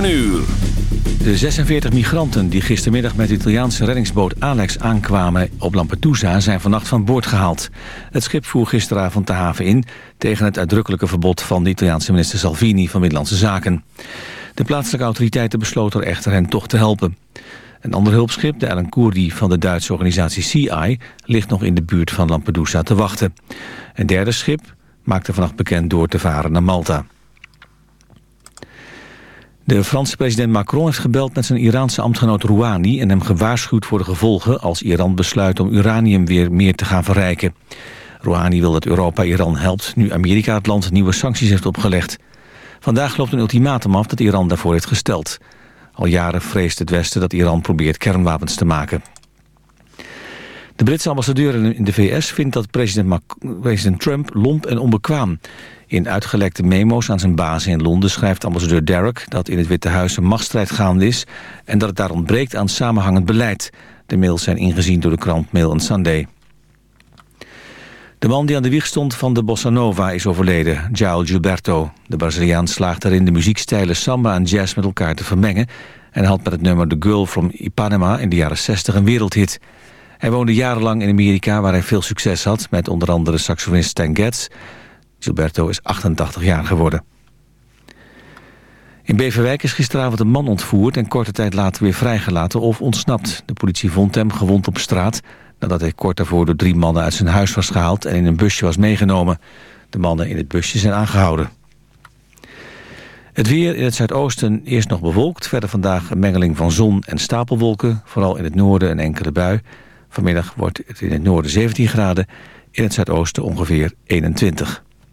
De 46 migranten die gistermiddag met de Italiaanse reddingsboot Alex aankwamen op Lampedusa zijn vannacht van boord gehaald. Het schip voer gisteravond de haven in tegen het uitdrukkelijke verbod van de Italiaanse minister Salvini van Middellandse Zaken. De plaatselijke autoriteiten besloten er echter hen toch te helpen. Een ander hulpschip, de Ellen Koerdi van de Duitse organisatie CI, ligt nog in de buurt van Lampedusa te wachten. Een derde schip maakte vannacht bekend door te varen naar Malta. De Franse president Macron heeft gebeld met zijn Iraanse ambtgenoot Rouhani... en hem gewaarschuwd voor de gevolgen als Iran besluit om uranium weer meer te gaan verrijken. Rouhani wil dat Europa Iran helpt nu Amerika het land nieuwe sancties heeft opgelegd. Vandaag loopt een ultimatum af dat Iran daarvoor heeft gesteld. Al jaren vreest het Westen dat Iran probeert kernwapens te maken. De Britse ambassadeur in de VS vindt dat president, president Trump lomp en onbekwaam. In uitgelekte memo's aan zijn baas in Londen schrijft ambassadeur Derek... dat in het Witte Huis een machtsstrijd gaande is... en dat het daar ontbreekt aan samenhangend beleid. De mails zijn ingezien door de krant Mail on Sunday. De man die aan de wieg stond van de bossa nova is overleden, João Gilberto. De Braziliaan slaagt erin de muziekstijlen samba en jazz met elkaar te vermengen... en had met het nummer The Girl from Ipanema in de jaren 60 een wereldhit. Hij woonde jarenlang in Amerika waar hij veel succes had... met onder andere saxofonist Stan Getz... Gilberto is 88 jaar geworden. In Beverwijk is gisteravond een man ontvoerd... en korte tijd later weer vrijgelaten of ontsnapt. De politie vond hem gewond op straat... nadat hij kort daarvoor door drie mannen uit zijn huis was gehaald... en in een busje was meegenomen. De mannen in het busje zijn aangehouden. Het weer in het zuidoosten eerst nog bewolkt. Verder vandaag een mengeling van zon en stapelwolken. Vooral in het noorden een enkele bui. Vanmiddag wordt het in het noorden 17 graden. In het zuidoosten ongeveer 21.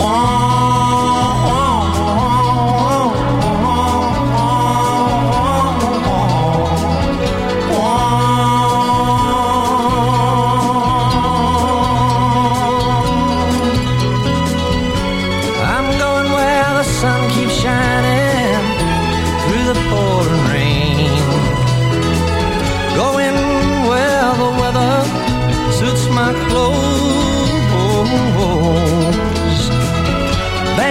want.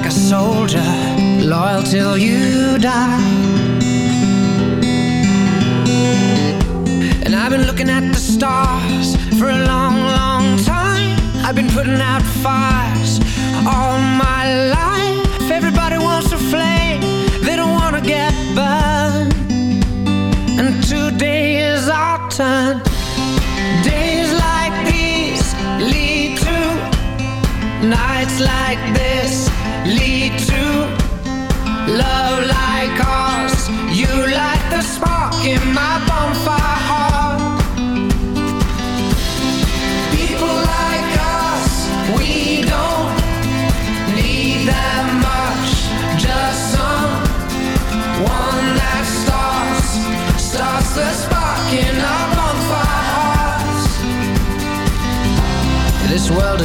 like a soldier, loyal till you die. And I've been looking at the stars for a long, long time. I've been putting out fires all my life.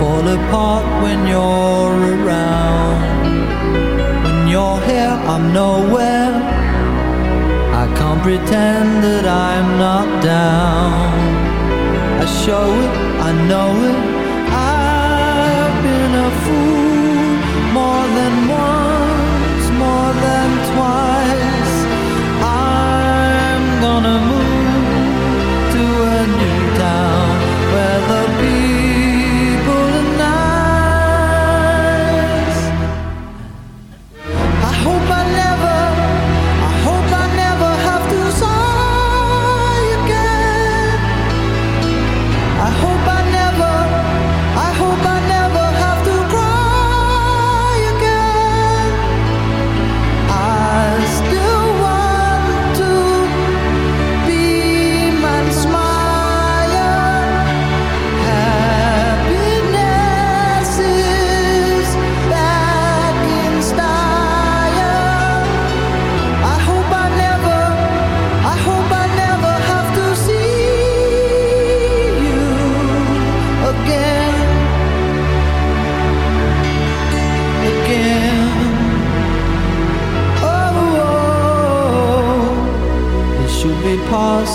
fall apart when you're around. When you're here, I'm nowhere. I can't pretend that I'm not down. I show it, I know it.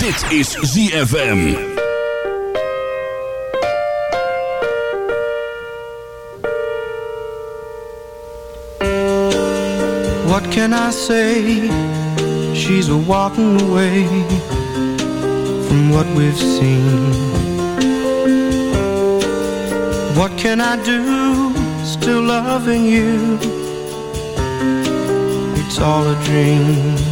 Dit is ZFM. What can I say? She's a walking away from what we've seen. What can I do? Still loving you. It's all a dream.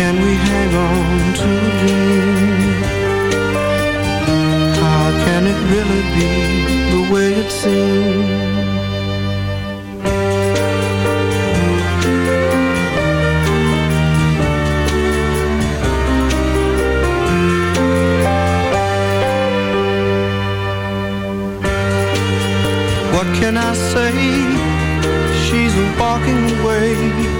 Can we hang on to a dream? How can it really be the way it seems? What can I say? She's walking away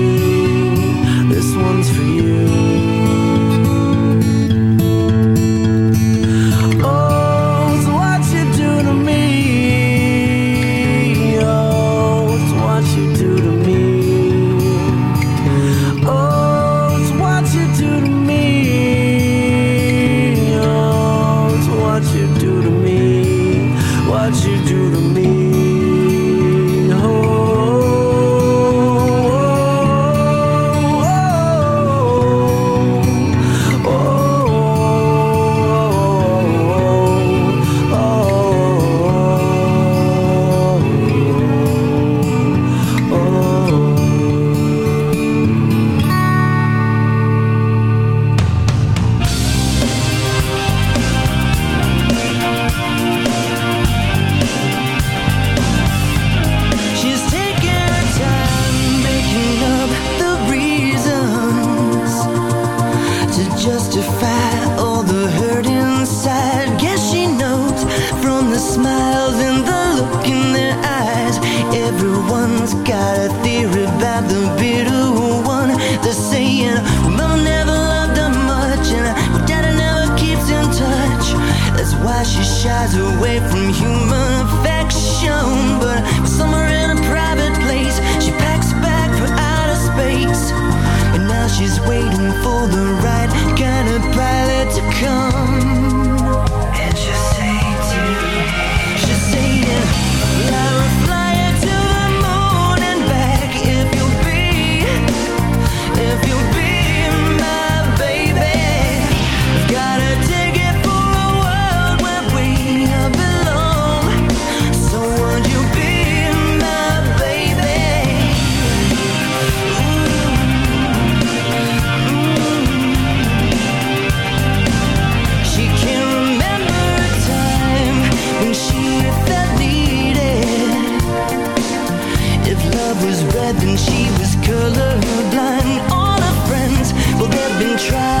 said then she was colorblind. All her friends, well, they've been trying.